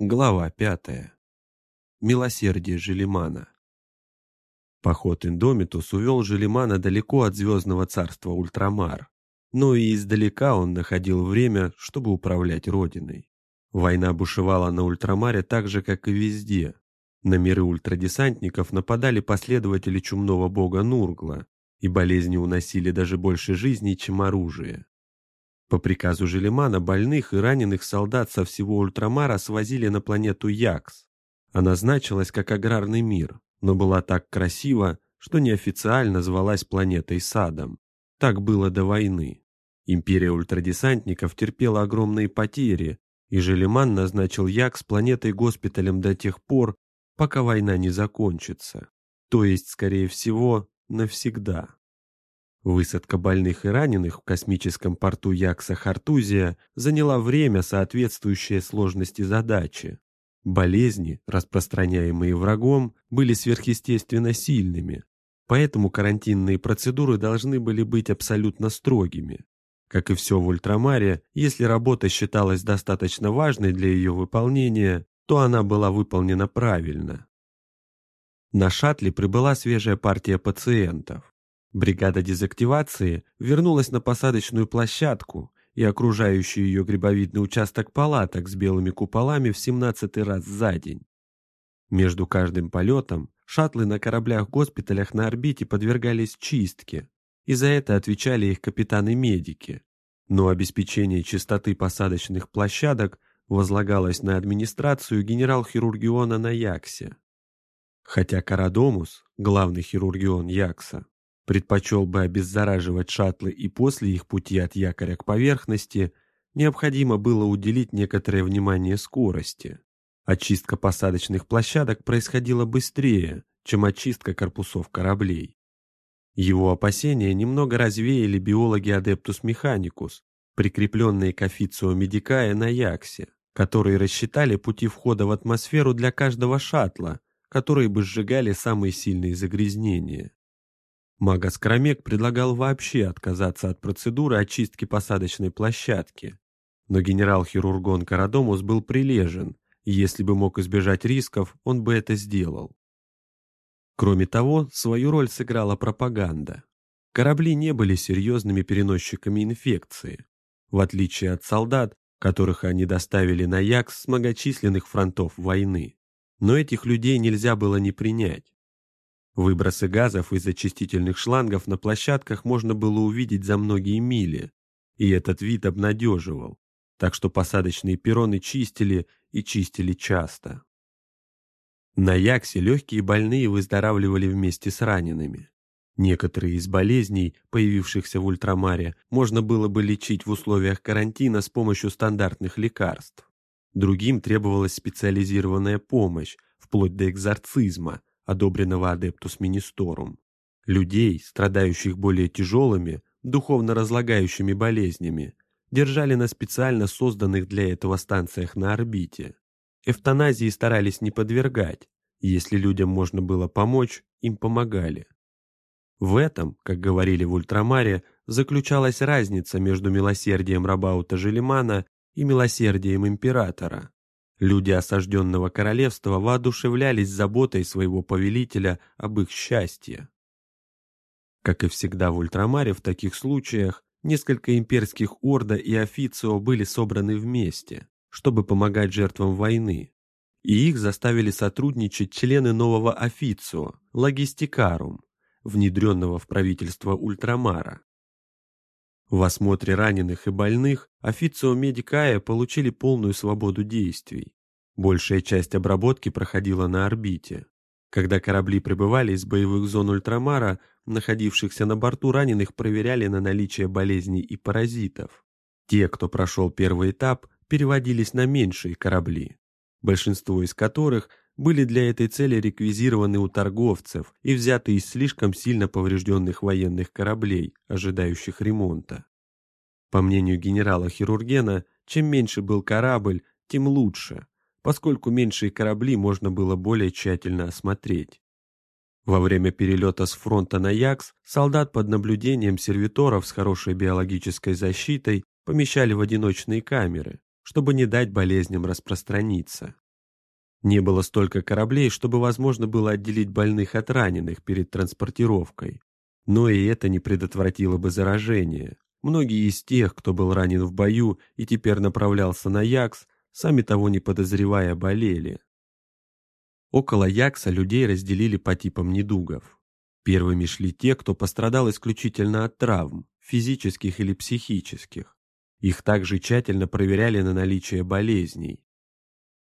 Глава пятая. Милосердие Желимана. Поход Индомитус увел Желимана далеко от звездного царства Ультрамар, но и издалека он находил время, чтобы управлять родиной. Война бушевала на Ультрамаре так же, как и везде. На миры ультрадесантников нападали последователи чумного бога Нургла, и болезни уносили даже больше жизней, чем оружие. По приказу Желемана больных и раненых солдат со всего Ультрамара свозили на планету Якс. Она значилась как аграрный мир, но была так красива, что неофициально звалась планетой Садом. Так было до войны. Империя ультрадесантников терпела огромные потери, и Желеман назначил Якс планетой-госпиталем до тех пор, пока война не закончится. То есть, скорее всего, навсегда. Высадка больных и раненых в космическом порту Якса-Хартузия заняла время, соответствующее сложности задачи. Болезни, распространяемые врагом, были сверхъестественно сильными, поэтому карантинные процедуры должны были быть абсолютно строгими. Как и все в ультрамаре, если работа считалась достаточно важной для ее выполнения, то она была выполнена правильно. На шаттле прибыла свежая партия пациентов. Бригада дезактивации вернулась на посадочную площадку и окружающий ее грибовидный участок палаток с белыми куполами в 17 раз за день. Между каждым полетом шаттлы на кораблях-госпиталях на орбите подвергались чистке, и за это отвечали их капитаны-медики. Но обеспечение чистоты посадочных площадок возлагалось на администрацию генерал-хирургиона на Яксе. Хотя Карадомус, главный хирургион Якса, предпочел бы обеззараживать шаттлы и после их пути от якоря к поверхности, необходимо было уделить некоторое внимание скорости. Очистка посадочных площадок происходила быстрее, чем очистка корпусов кораблей. Его опасения немного развеяли биологи Адептус Механикус, прикрепленные к официо Медикая на Яксе, которые рассчитали пути входа в атмосферу для каждого шаттла, которые бы сжигали самые сильные загрязнения. Магас Крамек предлагал вообще отказаться от процедуры очистки посадочной площадки. Но генерал-хирургон Карадомус был прилежен, и если бы мог избежать рисков, он бы это сделал. Кроме того, свою роль сыграла пропаганда. Корабли не были серьезными переносчиками инфекции, в отличие от солдат, которых они доставили на Якс с многочисленных фронтов войны. Но этих людей нельзя было не принять. Выбросы газов из очистительных шлангов на площадках можно было увидеть за многие мили, и этот вид обнадеживал, так что посадочные перроны чистили и чистили часто. На Яксе легкие больные выздоравливали вместе с ранеными. Некоторые из болезней, появившихся в ультрамаре, можно было бы лечить в условиях карантина с помощью стандартных лекарств. Другим требовалась специализированная помощь, вплоть до экзорцизма, одобренного Адептус Министорум, людей, страдающих более тяжелыми, духовно разлагающими болезнями, держали на специально созданных для этого станциях на орбите. Эвтаназии старались не подвергать, если людям можно было помочь, им помогали. В этом, как говорили в Ультрамаре, заключалась разница между милосердием Рабаута Желимана и милосердием императора. Люди осажденного королевства воодушевлялись заботой своего повелителя об их счастье. Как и всегда в Ультрамаре в таких случаях, несколько имперских орда и официо были собраны вместе, чтобы помогать жертвам войны, и их заставили сотрудничать члены нового официо, логистикарум, внедренного в правительство Ультрамара. В осмотре раненых и больных официо Медикая получили полную свободу действий. Большая часть обработки проходила на орбите. Когда корабли прибывали из боевых зон Ультрамара, находившихся на борту раненых проверяли на наличие болезней и паразитов. Те, кто прошел первый этап, переводились на меньшие корабли, большинство из которых были для этой цели реквизированы у торговцев и взяты из слишком сильно поврежденных военных кораблей, ожидающих ремонта. По мнению генерала Хирургена, чем меньше был корабль, тем лучше, поскольку меньшие корабли можно было более тщательно осмотреть. Во время перелета с фронта на Якс солдат под наблюдением сервиторов с хорошей биологической защитой помещали в одиночные камеры, чтобы не дать болезням распространиться. Не было столько кораблей, чтобы возможно было отделить больных от раненых перед транспортировкой. Но и это не предотвратило бы заражение. Многие из тех, кто был ранен в бою и теперь направлялся на Якс, сами того не подозревая, болели. Около Якса людей разделили по типам недугов. Первыми шли те, кто пострадал исключительно от травм, физических или психических. Их также тщательно проверяли на наличие болезней.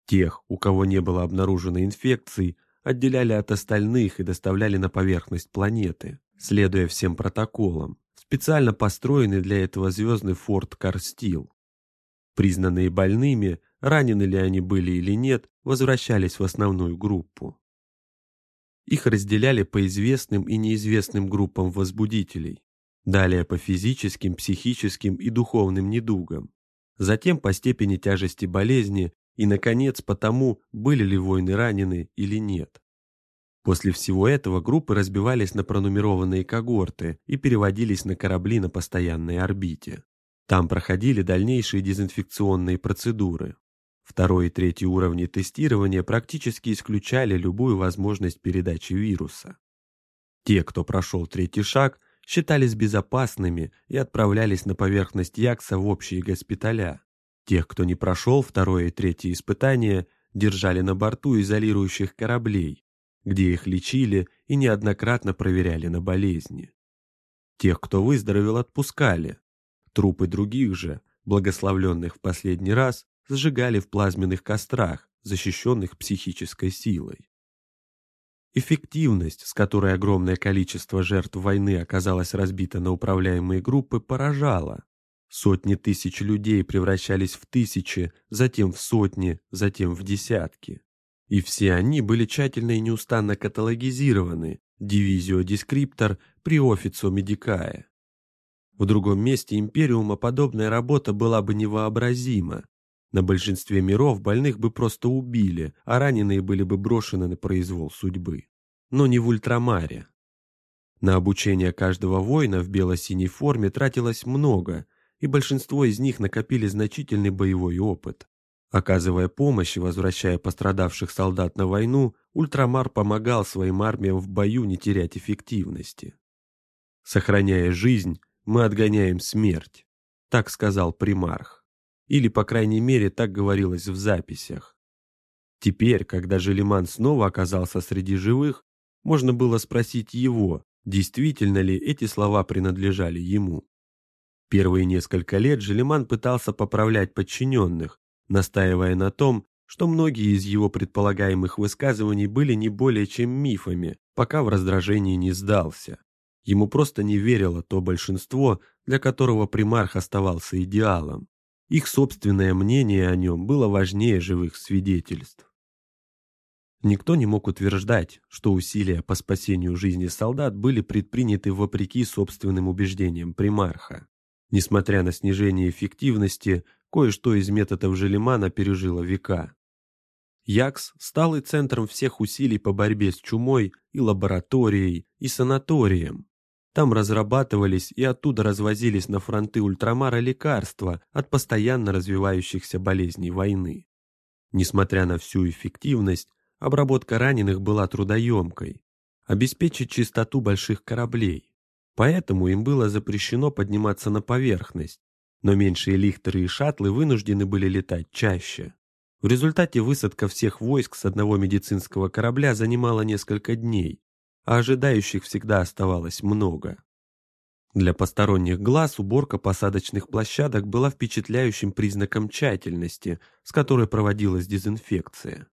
Тех, у кого не было обнаружено инфекций, отделяли от остальных и доставляли на поверхность планеты, следуя всем протоколам, специально построенный для этого звездный форт Карстил. Признанные больными, ранены ли они были или нет, возвращались в основную группу. Их разделяли по известным и неизвестным группам возбудителей, далее по физическим, психическим и духовным недугам, затем по степени тяжести болезни и, наконец, по тому, были ли воины ранены или нет. После всего этого группы разбивались на пронумерованные когорты и переводились на корабли на постоянной орбите. Там проходили дальнейшие дезинфекционные процедуры. Второй и третий уровни тестирования практически исключали любую возможность передачи вируса. Те, кто прошел третий шаг, считались безопасными и отправлялись на поверхность Якса в общие госпиталя. Тех, кто не прошел второе и третье испытания, держали на борту изолирующих кораблей, где их лечили и неоднократно проверяли на болезни. Тех, кто выздоровел, отпускали. Трупы других же, благословленных в последний раз, сжигали в плазменных кострах, защищенных психической силой. Эффективность, с которой огромное количество жертв войны оказалось разбито на управляемые группы, поражала. Сотни тысяч людей превращались в тысячи, затем в сотни, затем в десятки. И все они были тщательно и неустанно каталогизированы, дивизио дескриптор при офицо медикае. В другом месте Империума подобная работа была бы невообразима. На большинстве миров больных бы просто убили, а раненые были бы брошены на произвол судьбы. Но не в Ультрамаре. На обучение каждого воина в бело-синей форме тратилось много, и большинство из них накопили значительный боевой опыт. Оказывая помощь и возвращая пострадавших солдат на войну, Ультрамар помогал своим армиям в бою не терять эффективности. «Сохраняя жизнь, мы отгоняем смерть», — так сказал примарх. Или, по крайней мере, так говорилось в записях. Теперь, когда Желиман снова оказался среди живых, можно было спросить его, действительно ли эти слова принадлежали ему. Первые несколько лет Желиман пытался поправлять подчиненных, настаивая на том, что многие из его предполагаемых высказываний были не более чем мифами, пока в раздражении не сдался. Ему просто не верило то большинство, для которого примарх оставался идеалом. Их собственное мнение о нем было важнее живых свидетельств. Никто не мог утверждать, что усилия по спасению жизни солдат были предприняты вопреки собственным убеждениям примарха. Несмотря на снижение эффективности, кое-что из методов Желимана пережило века. Якс стал и центром всех усилий по борьбе с чумой и лабораторией, и санаторием. Там разрабатывались и оттуда развозились на фронты ультрамара лекарства от постоянно развивающихся болезней войны. Несмотря на всю эффективность, обработка раненых была трудоемкой. Обеспечить чистоту больших кораблей, Поэтому им было запрещено подниматься на поверхность, но меньшие лихтеры и шаттлы вынуждены были летать чаще. В результате высадка всех войск с одного медицинского корабля занимала несколько дней, а ожидающих всегда оставалось много. Для посторонних глаз уборка посадочных площадок была впечатляющим признаком тщательности, с которой проводилась дезинфекция.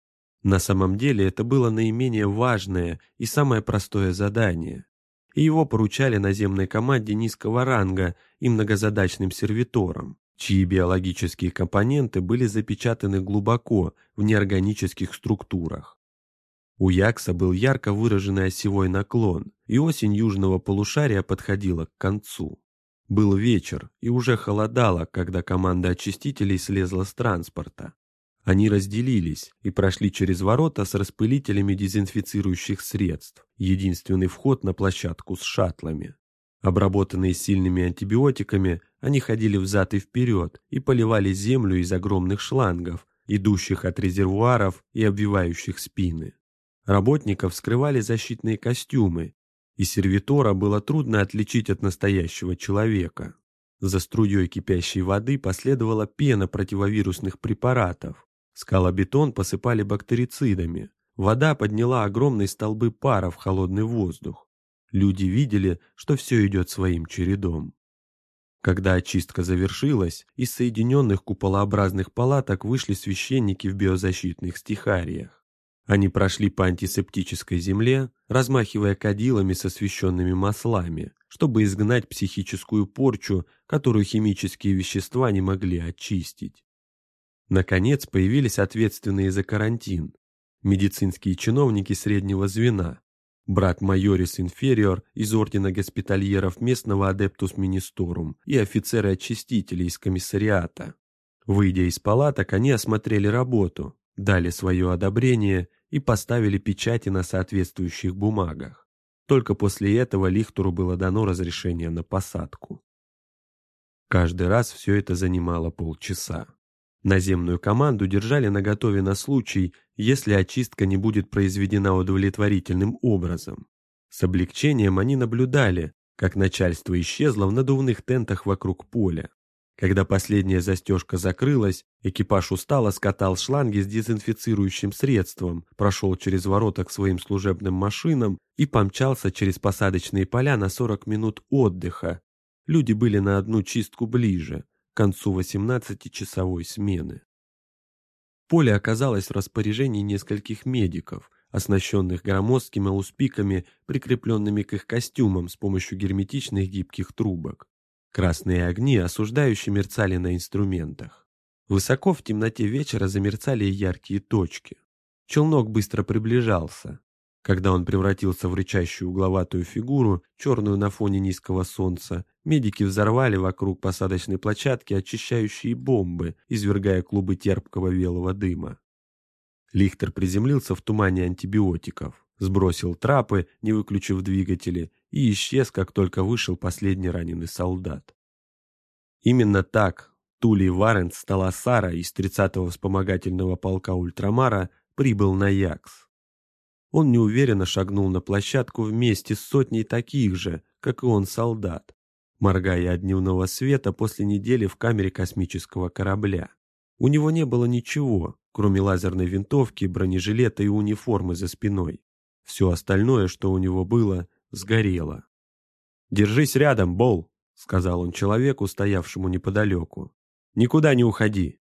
На самом деле это было наименее важное и самое простое задание и его поручали наземной команде низкого ранга и многозадачным сервиторам, чьи биологические компоненты были запечатаны глубоко в неорганических структурах. У Якса был ярко выраженный осевой наклон, и осень южного полушария подходила к концу. Был вечер, и уже холодало, когда команда очистителей слезла с транспорта. Они разделились и прошли через ворота с распылителями дезинфицирующих средств, единственный вход на площадку с шаттлами. Обработанные сильными антибиотиками, они ходили взад и вперед и поливали землю из огромных шлангов, идущих от резервуаров и обвивающих спины. Работников скрывали защитные костюмы, и сервитора было трудно отличить от настоящего человека. За струей кипящей воды последовала пена противовирусных препаратов. Скалобетон посыпали бактерицидами. Вода подняла огромные столбы пара в холодный воздух. Люди видели, что все идет своим чередом. Когда очистка завершилась, из соединенных куполообразных палаток вышли священники в биозащитных стихариях. Они прошли по антисептической земле, размахивая кадилами со священными маслами, чтобы изгнать психическую порчу, которую химические вещества не могли очистить. Наконец появились ответственные за карантин, медицинские чиновники среднего звена, брат Майорис Инфериор из Ордена Госпитальеров местного Адептус Министорум и офицеры-очистители из комиссариата. Выйдя из палаток, они осмотрели работу, дали свое одобрение и поставили печати на соответствующих бумагах. Только после этого Лихтуру было дано разрешение на посадку. Каждый раз все это занимало полчаса. Наземную команду держали наготове на случай, если очистка не будет произведена удовлетворительным образом. С облегчением они наблюдали, как начальство исчезло в надувных тентах вокруг поля. Когда последняя застежка закрылась, экипаж устало скатал шланги с дезинфицирующим средством, прошел через ворота к своим служебным машинам и помчался через посадочные поля на 40 минут отдыха. Люди были на одну чистку ближе, к концу 18-часовой смены. Поле оказалось в распоряжении нескольких медиков, оснащенных громоздкими ауспиками, прикрепленными к их костюмам с помощью герметичных гибких трубок. Красные огни осуждающие мерцали на инструментах. Высоко в темноте вечера замерцали яркие точки. Челнок быстро приближался. Когда он превратился в рычащую угловатую фигуру, черную на фоне низкого солнца, медики взорвали вокруг посадочной площадки очищающие бомбы, извергая клубы терпкого белого дыма. Лихтер приземлился в тумане антибиотиков, сбросил трапы, не выключив двигатели, и исчез, как только вышел последний раненый солдат. Именно так Тули Варенс Сталасара из 30-го вспомогательного полка Ультрамара прибыл на Якс. Он неуверенно шагнул на площадку вместе с сотней таких же, как и он, солдат, моргая от дневного света после недели в камере космического корабля. У него не было ничего, кроме лазерной винтовки, бронежилета и униформы за спиной. Все остальное, что у него было, сгорело. «Держись рядом, Бол», — сказал он человеку, стоявшему неподалеку. «Никуда не уходи».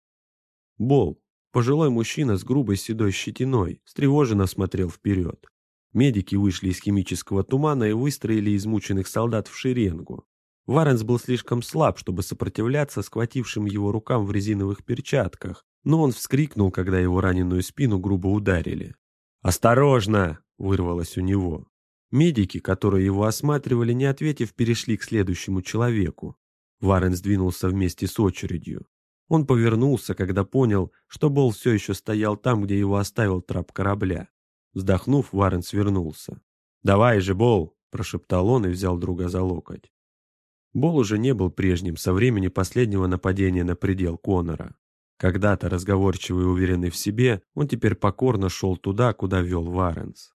Бол, Пожилой мужчина с грубой седой щетиной встревоженно смотрел вперед. Медики вышли из химического тумана и выстроили измученных солдат в шеренгу. Варенс был слишком слаб, чтобы сопротивляться схватившим его рукам в резиновых перчатках, но он вскрикнул, когда его раненую спину грубо ударили. «Осторожно!» – вырвалось у него. Медики, которые его осматривали, не ответив, перешли к следующему человеку. Варен сдвинулся вместе с очередью. Он повернулся, когда понял, что Бол все еще стоял там, где его оставил трап корабля. Вздохнув, Варен свернулся. «Давай же, Бол!» – прошептал он и взял друга за локоть. Бол уже не был прежним со времени последнего нападения на предел Конора. Когда-то разговорчивый и уверенный в себе, он теперь покорно шел туда, куда вел Варенс.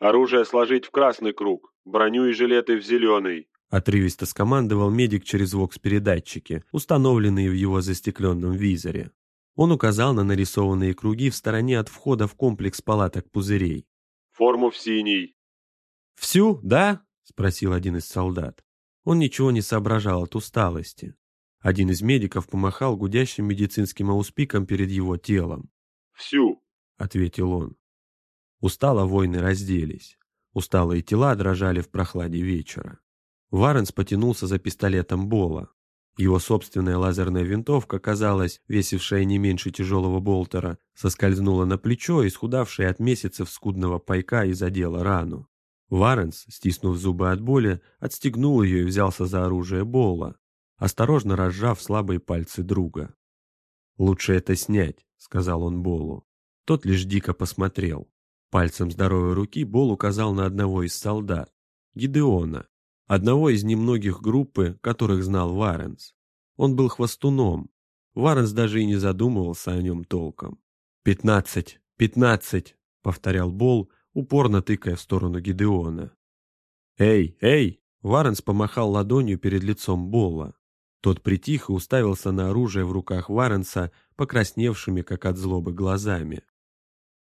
«Оружие сложить в красный круг, броню и жилеты в зеленый», Отрывисто скомандовал медик через вокс-передатчики, установленные в его застекленном визоре. Он указал на нарисованные круги в стороне от входа в комплекс палаток пузырей. «Форму в синий». «Всю, да?» – спросил один из солдат. Он ничего не соображал от усталости. Один из медиков помахал гудящим медицинским ауспиком перед его телом. «Всю», — ответил он. Устало воины разделись. Усталые тела дрожали в прохладе вечера. Варенс потянулся за пистолетом Бола. Его собственная лазерная винтовка, казалось, весившая не меньше тяжелого болтера, соскользнула на плечо, исхудавшая от месяцев скудного пайка и задела рану. Варенс, стиснув зубы от боли, отстегнул ее и взялся за оружие Бола, осторожно разжав слабые пальцы друга. «Лучше это снять», — сказал он Болу. Тот лишь дико посмотрел. Пальцем здоровой руки Бол указал на одного из солдат, Гидеона, одного из немногих группы, которых знал Варенс. Он был хвостуном. Варенс даже и не задумывался о нем толком. «Пятнадцать! Пятнадцать!» — повторял Бол, упорно тыкая в сторону Гидеона. «Эй, эй!» — Варенс помахал ладонью перед лицом Болла. Тот притих и уставился на оружие в руках Варенса, покрасневшими, как от злобы, глазами.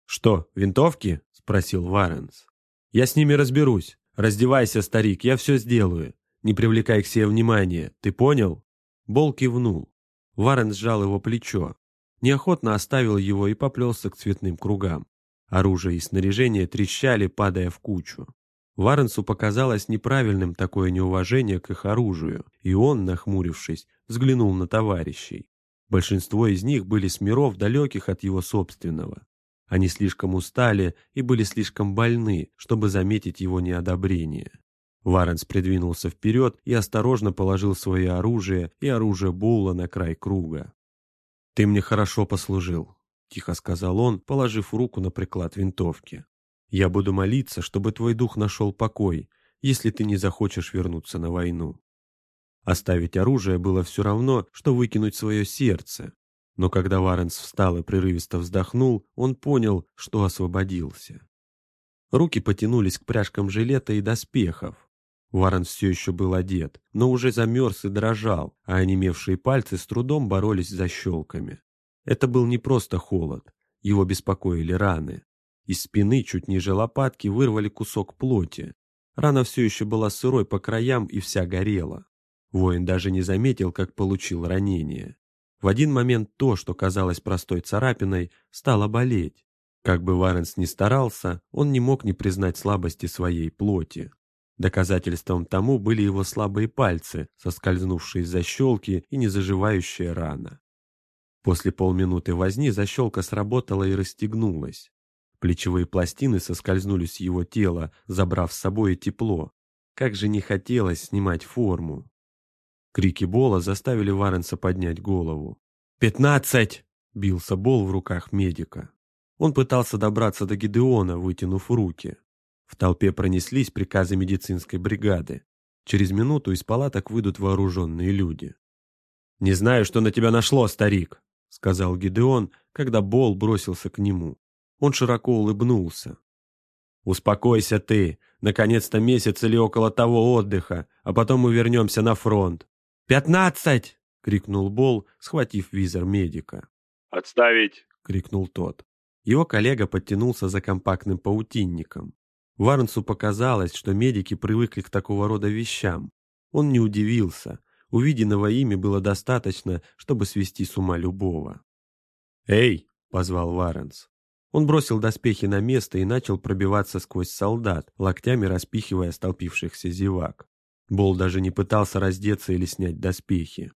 «Что, винтовки?» — спросил Варенс. «Я с ними разберусь. Раздевайся, старик, я все сделаю. Не привлекай к себе внимания, ты понял?» Бол кивнул. Варен сжал его плечо. Неохотно оставил его и поплелся к цветным кругам. Оружие и снаряжение трещали, падая в кучу. Варенсу показалось неправильным такое неуважение к их оружию, и он, нахмурившись, взглянул на товарищей. Большинство из них были с миров, далеких от его собственного. Они слишком устали и были слишком больны, чтобы заметить его неодобрение. Варенс придвинулся вперед и осторожно положил свое оружие и оружие Боула на край круга. «Ты мне хорошо послужил», — тихо сказал он, положив руку на приклад винтовки. «Я буду молиться, чтобы твой дух нашел покой, если ты не захочешь вернуться на войну». Оставить оружие было все равно, что выкинуть свое сердце. Но когда Варенс встал и прерывисто вздохнул, он понял, что освободился. Руки потянулись к пряжкам жилета и доспехов. Варен все еще был одет, но уже замерз и дрожал, а онемевшие пальцы с трудом боролись за щелками. Это был не просто холод, его беспокоили раны. Из спины, чуть ниже лопатки, вырвали кусок плоти. Рана все еще была сырой по краям и вся горела. Воин даже не заметил, как получил ранение. В один момент то, что казалось простой царапиной, стало болеть. Как бы Варенс ни старался, он не мог не признать слабости своей плоти. Доказательством тому были его слабые пальцы, соскользнувшие из защелки и незаживающая рана. После полминуты возни защелка сработала и расстегнулась. Плечевые пластины соскользнули с его тела, забрав с собой тепло. Как же не хотелось снимать форму. Крики Бола заставили Варенса поднять голову. «Пятнадцать!» — бился Бол в руках медика. Он пытался добраться до Гидеона, вытянув руки. В толпе пронеслись приказы медицинской бригады. Через минуту из палаток выйдут вооруженные люди. «Не знаю, что на тебя нашло, старик», — сказал Гидеон, когда Бол бросился к нему. Он широко улыбнулся. «Успокойся ты. Наконец-то месяц или около того отдыха, а потом мы вернемся на фронт». «Пятнадцать!» — крикнул Бол, схватив визор медика. «Отставить!» — крикнул тот. Его коллега подтянулся за компактным паутинником. Варнсу показалось, что медики привыкли к такого рода вещам. Он не удивился. Увиденного ими было достаточно, чтобы свести с ума любого. «Эй!» — позвал Варенс. Он бросил доспехи на место и начал пробиваться сквозь солдат, локтями распихивая столпившихся зевак. Бол даже не пытался раздеться или снять доспехи.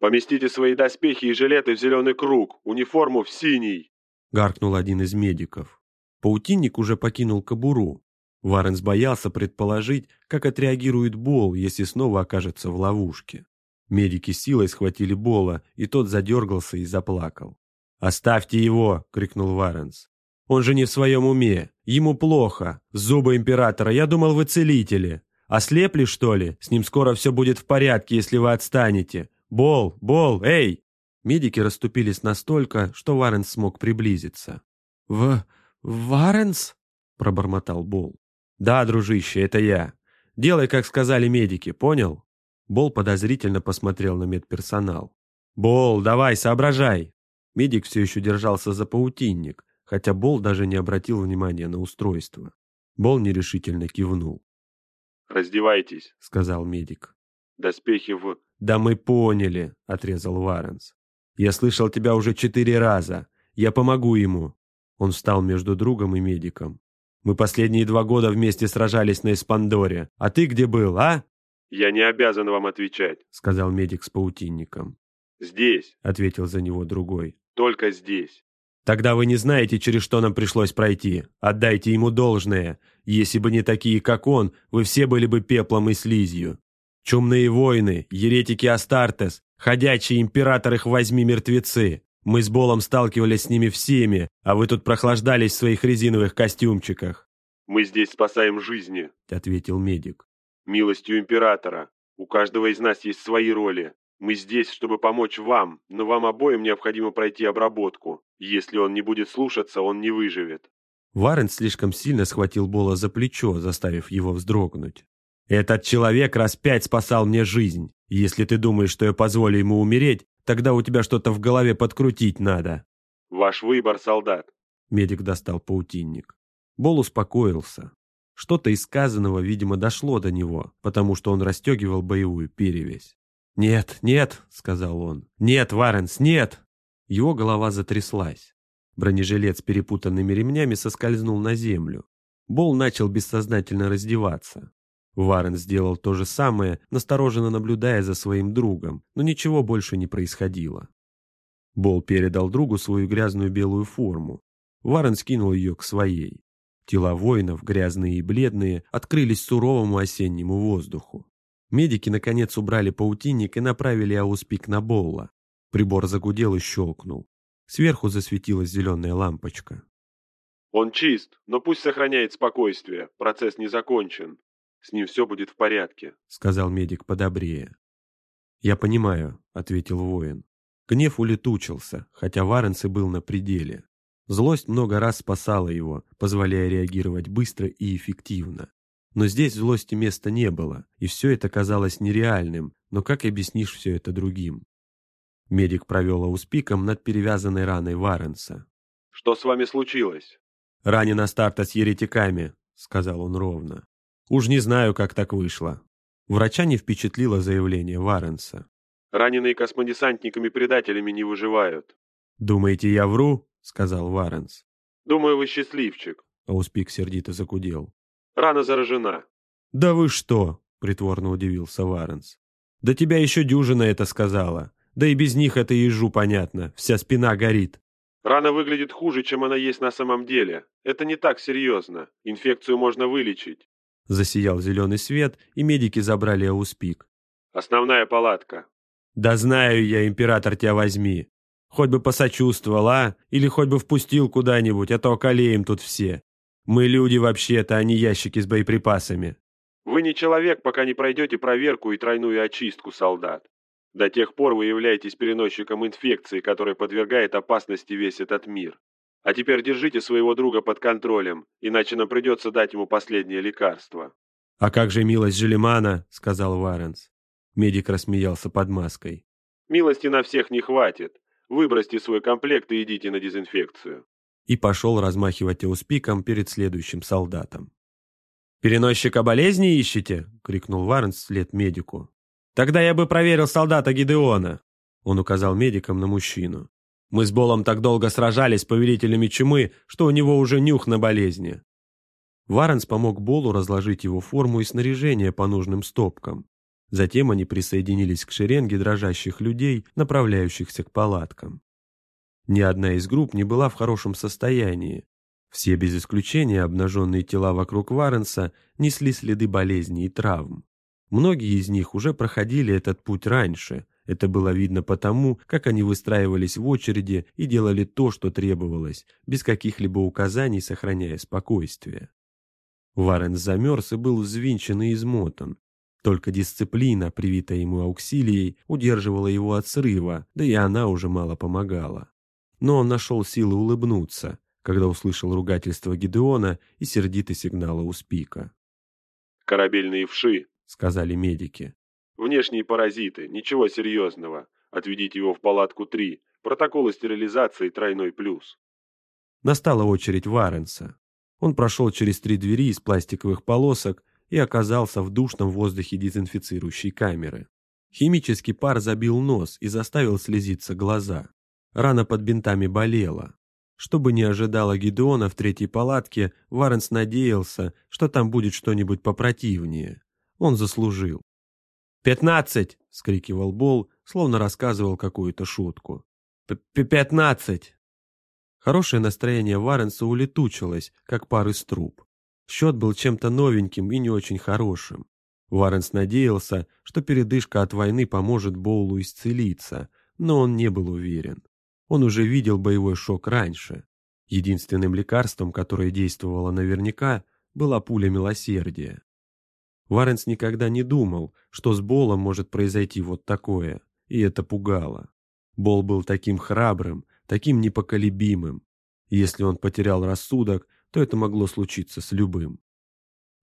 «Поместите свои доспехи и жилеты в зеленый круг, униформу в синий!» — гаркнул один из медиков. Паутинник уже покинул кобуру. Варенс боялся предположить, как отреагирует Бол, если снова окажется в ловушке. Медики силой схватили Бола, и тот задергался и заплакал. «Оставьте его!» — крикнул Варенс. «Он же не в своем уме. Ему плохо. Зубы императора. Я думал, вы целители. Ослепли, что ли? С ним скоро все будет в порядке, если вы отстанете. Бол, Бол, эй!» Медики расступились настолько, что Варенс смог приблизиться. «В... «Варенс?» — пробормотал Бол. «Да, дружище, это я. Делай, как сказали медики, понял?» Бол подозрительно посмотрел на медперсонал. «Бол, давай, соображай!» Медик все еще держался за паутинник, хотя Бол даже не обратил внимания на устройство. Бол нерешительно кивнул. «Раздевайтесь», — сказал медик. «Доспехи в...» «Да мы поняли», — отрезал Варенс. «Я слышал тебя уже четыре раза. Я помогу ему. Он встал между другом и медиком. «Мы последние два года вместе сражались на Эспандоре. А ты где был, а?» «Я не обязан вам отвечать», — сказал медик с паутинником. «Здесь», — ответил за него другой. «Только здесь». «Тогда вы не знаете, через что нам пришлось пройти. Отдайте ему должное. Если бы не такие, как он, вы все были бы пеплом и слизью. Чумные воины, еретики Астартес, ходячие император их возьми мертвецы. Мы с Болом сталкивались с ними всеми, а вы тут прохлаждались в своих резиновых костюмчиках». «Мы здесь спасаем жизни», — ответил медик. «Милостью императора. У каждого из нас есть свои роли. Мы здесь, чтобы помочь вам, но вам обоим необходимо пройти обработку. Если он не будет слушаться, он не выживет». Варен слишком сильно схватил Бола за плечо, заставив его вздрогнуть. «Этот человек раз пять спасал мне жизнь. Если ты думаешь, что я позволю ему умереть, тогда у тебя что-то в голове подкрутить надо». «Ваш выбор, солдат». Медик достал паутинник. Бол успокоился. Что-то из сказанного, видимо, дошло до него, потому что он расстегивал боевую перевязь. «Нет, нет», — сказал он. «Нет, Варенс, нет!» Его голова затряслась. Бронежилет с перепутанными ремнями соскользнул на землю. Бол начал бессознательно раздеваться. Варен сделал то же самое, настороженно наблюдая за своим другом, но ничего больше не происходило. Бол передал другу свою грязную белую форму. Варен скинул ее к своей. Тела воинов, грязные и бледные, открылись суровому осеннему воздуху. Медики, наконец, убрали паутинник и направили ауспик на Болла. Прибор загудел и щелкнул. Сверху засветилась зеленая лампочка. «Он чист, но пусть сохраняет спокойствие. Процесс не закончен. С ним все будет в порядке», — сказал медик подобрее. «Я понимаю», — ответил воин. Гнев улетучился, хотя Варенс и был на пределе. Злость много раз спасала его, позволяя реагировать быстро и эффективно. Но здесь злости места не было, и все это казалось нереальным, но как объяснишь все это другим? Медик провел ауспиком над перевязанной раной Варенса. «Что с вами случилось?» «Ранен Астартес-еретиками», — сказал он ровно. «Уж не знаю, как так вышло». Врача не впечатлило заявление Варенса. «Раненые космодесантниками-предателями не выживают». «Думаете, я вру?» — сказал Варенс. «Думаю, вы счастливчик», — Ауспик сердито загудел. «Рана заражена». «Да вы что?» — притворно удивился Варенс. «Да тебя еще дюжина это сказала. Да и без них это ежу понятно. Вся спина горит». Рана выглядит хуже, чем она есть на самом деле. Это не так серьезно. Инфекцию можно вылечить. Засиял зеленый свет, и медики забрали ауспик. Основная палатка. Да знаю я, император, тебя возьми. Хоть бы посочувствовал, а? Или хоть бы впустил куда-нибудь, а то околеем тут все. Мы люди вообще-то, а не ящики с боеприпасами. Вы не человек, пока не пройдете проверку и тройную очистку, солдат. До тех пор вы являетесь переносчиком инфекции, которая подвергает опасности весь этот мир. А теперь держите своего друга под контролем, иначе нам придется дать ему последнее лекарство». «А как же милость Желемана?» — сказал Варенс. Медик рассмеялся под маской. «Милости на всех не хватит. Выбросьте свой комплект и идите на дезинфекцию». И пошел размахивать ауспиком перед следующим солдатом. «Переносчика болезни ищете?» — крикнул Варенс вслед медику. «Тогда я бы проверил солдата Гидеона», — он указал медикам на мужчину. «Мы с Болом так долго сражались с повелителями чумы, что у него уже нюх на болезни». Варенс помог Болу разложить его форму и снаряжение по нужным стопкам. Затем они присоединились к шеренге дрожащих людей, направляющихся к палаткам. Ни одна из групп не была в хорошем состоянии. Все без исключения обнаженные тела вокруг Варенса несли следы болезней и травм. Многие из них уже проходили этот путь раньше. Это было видно потому, как они выстраивались в очереди и делали то, что требовалось, без каких-либо указаний сохраняя спокойствие. Варен замерз и был взвинчен и измотан. Только дисциплина, привитая ему ауксилией, удерживала его от срыва, да и она уже мало помогала. Но он нашел силы улыбнуться, когда услышал ругательство Гидеона и сердитый сигнал Успика. «Корабельные вши», — сказали медики. «Внешние паразиты, ничего серьезного. Отведите его в палатку 3. Протоколы стерилизации тройной плюс». Настала очередь Варенса. Он прошел через три двери из пластиковых полосок и оказался в душном воздухе дезинфицирующей камеры. Химический пар забил нос и заставил слезиться глаза. Рана под бинтами болела. Что бы ни ожидало Гидеона в третьей палатке, Варенс надеялся, что там будет что-нибудь попротивнее он заслужил. «Пятнадцать!» — скрикивал Бол, словно рассказывал какую-то шутку. «Пятнадцать!» Хорошее настроение Варенса улетучилось, как пар из труб. Счет был чем-то новеньким и не очень хорошим. Варенс надеялся, что передышка от войны поможет Боулу исцелиться, но он не был уверен. Он уже видел боевой шок раньше. Единственным лекарством, которое действовало наверняка, была пуля милосердия. Варенс никогда не думал, что с Болом может произойти вот такое. и это пугало. Бол был таким храбрым, таким непоколебимым. Если он потерял рассудок, то это могло случиться с любым.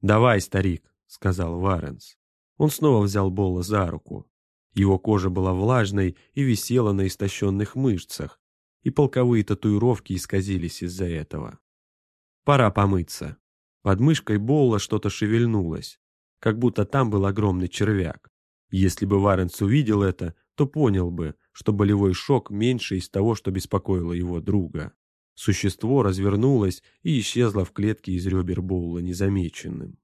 «Давай, старик», — сказал Варенс. Он снова взял Болла за руку. Его кожа была влажной и висела на истощенных мышцах, и полковые татуировки исказились из-за этого. «Пора помыться». Под мышкой Болла что-то шевельнулось, как будто там был огромный червяк. Если бы Варенс увидел это, то понял бы, что болевой шок меньше из того, что беспокоило его друга. Существо развернулось и исчезло в клетке из ребер Боула незамеченным.